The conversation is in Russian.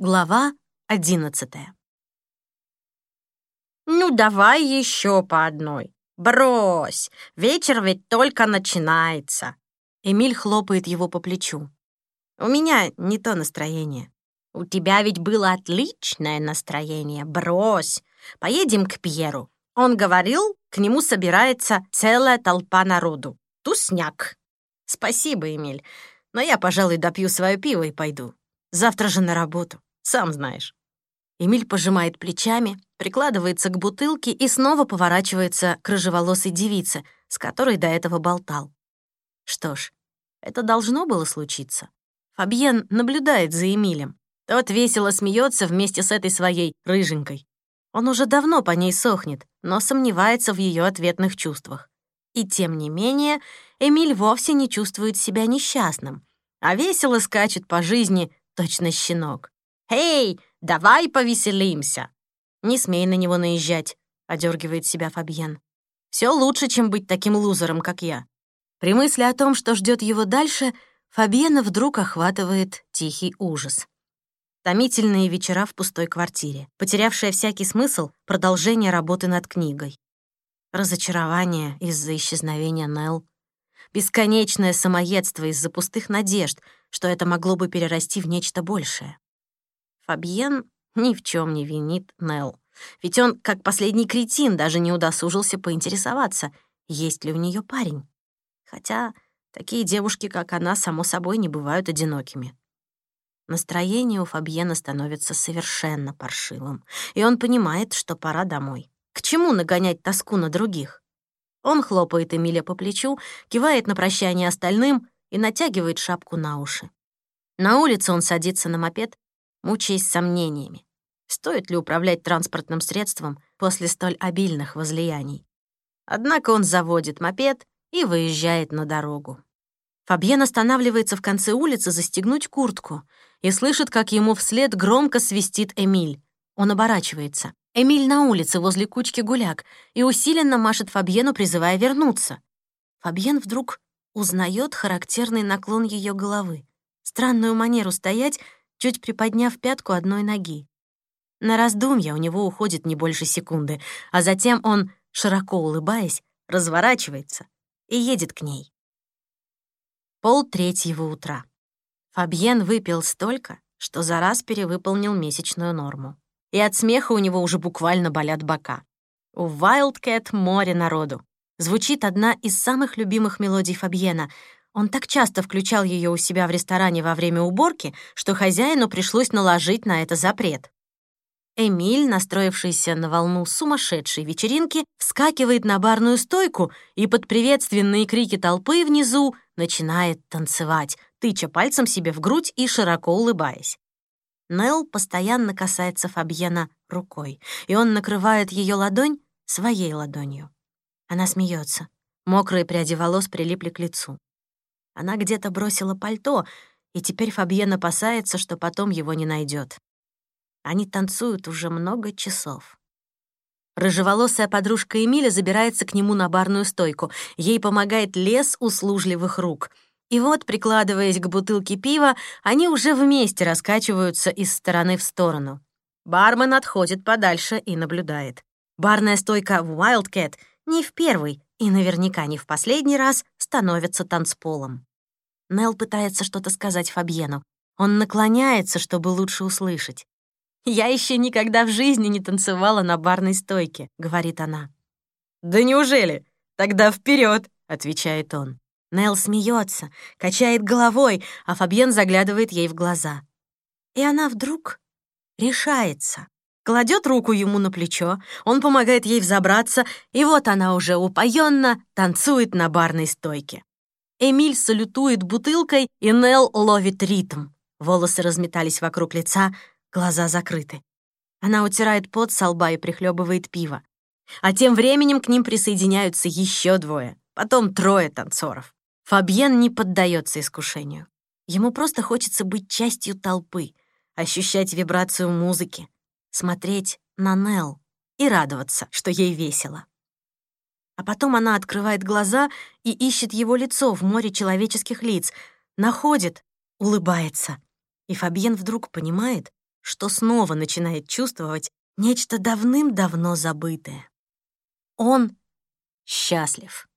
Глава одиннадцатая. «Ну, давай еще по одной. Брось, вечер ведь только начинается». Эмиль хлопает его по плечу. «У меня не то настроение». «У тебя ведь было отличное настроение. Брось. Поедем к Пьеру. Он говорил, к нему собирается целая толпа народу. Тусняк». «Спасибо, Эмиль, но я, пожалуй, допью свое пиво и пойду. Завтра же на работу» сам знаешь». Эмиль пожимает плечами, прикладывается к бутылке и снова поворачивается к рыжеволосой девице, с которой до этого болтал. Что ж, это должно было случиться. Фабьен наблюдает за Эмилем. Тот весело смеется вместе с этой своей рыженькой. Он уже давно по ней сохнет, но сомневается в ее ответных чувствах. И тем не менее, Эмиль вовсе не чувствует себя несчастным, а весело скачет по жизни, точно щенок. «Эй, давай повеселимся!» «Не смей на него наезжать», — одергивает себя Фабьен. Все лучше, чем быть таким лузером, как я». При мысли о том, что ждет его дальше, Фабьена вдруг охватывает тихий ужас. Томительные вечера в пустой квартире, потерявшая всякий смысл продолжение работы над книгой. Разочарование из-за исчезновения Нелл. Бесконечное самоедство из-за пустых надежд, что это могло бы перерасти в нечто большее. Фабьен ни в чем не винит Нелл. Ведь он, как последний кретин, даже не удосужился поинтересоваться, есть ли у нее парень. Хотя такие девушки, как она, само собой, не бывают одинокими. Настроение у Фабьена становится совершенно паршивым, и он понимает, что пора домой. К чему нагонять тоску на других? Он хлопает Эмиля по плечу, кивает на прощание остальным и натягивает шапку на уши. На улице он садится на мопед мучаясь сомнениями, стоит ли управлять транспортным средством после столь обильных возлияний. Однако он заводит мопед и выезжает на дорогу. Фабьен останавливается в конце улицы застегнуть куртку и слышит, как ему вслед громко свистит Эмиль. Он оборачивается. Эмиль на улице возле кучки гуляк и усиленно машет Фабьену, призывая вернуться. Фабьен вдруг узнает характерный наклон ее головы, странную манеру стоять чуть приподняв пятку одной ноги. На раздумья у него уходит не больше секунды, а затем он, широко улыбаясь, разворачивается и едет к ней. Пол третьего утра. Фабьен выпил столько, что за раз перевыполнил месячную норму. И от смеха у него уже буквально болят бока. У Wildcat море народу. Звучит одна из самых любимых мелодий Фабьена, он так часто включал ее у себя в ресторане во время уборки, что хозяину пришлось наложить на это запрет. Эмиль, настроившийся на волну сумасшедшей вечеринки, вскакивает на барную стойку и под приветственные крики толпы внизу начинает танцевать, тыча пальцем себе в грудь и широко улыбаясь. Нелл постоянно касается Фабьена рукой, и он накрывает ее ладонь своей ладонью. Она смеется. Мокрые пряди волос прилипли к лицу. Она где-то бросила пальто, и теперь Фабьен опасается, что потом его не найдет. Они танцуют уже много часов. Рыжеволосая подружка Эмиля забирается к нему на барную стойку. Ей помогает лес услужливых рук. И вот, прикладываясь к бутылке пива, они уже вместе раскачиваются из стороны в сторону. Бармен отходит подальше и наблюдает. Барная стойка Wildcat не в первый и наверняка не в последний раз становится танцполом. Нел пытается что-то сказать Фабьену. Он наклоняется, чтобы лучше услышать. «Я еще никогда в жизни не танцевала на барной стойке», — говорит она. «Да неужели? Тогда вперед, отвечает он. Нел смеется, качает головой, а Фабьен заглядывает ей в глаза. И она вдруг решается. Кладет руку ему на плечо, он помогает ей взобраться, и вот она уже упоенно танцует на барной стойке. Эмиль салютует бутылкой, и Нелл ловит ритм. Волосы разметались вокруг лица, глаза закрыты. Она утирает пот со лба и прихлебывает пиво. А тем временем к ним присоединяются еще двое, потом трое танцоров. Фабьен не поддается искушению. Ему просто хочется быть частью толпы, ощущать вибрацию музыки, смотреть на Нелл и радоваться, что ей весело. А потом она открывает глаза и ищет его лицо в море человеческих лиц, находит, улыбается. И Фабьен вдруг понимает, что снова начинает чувствовать нечто давным-давно забытое. Он счастлив.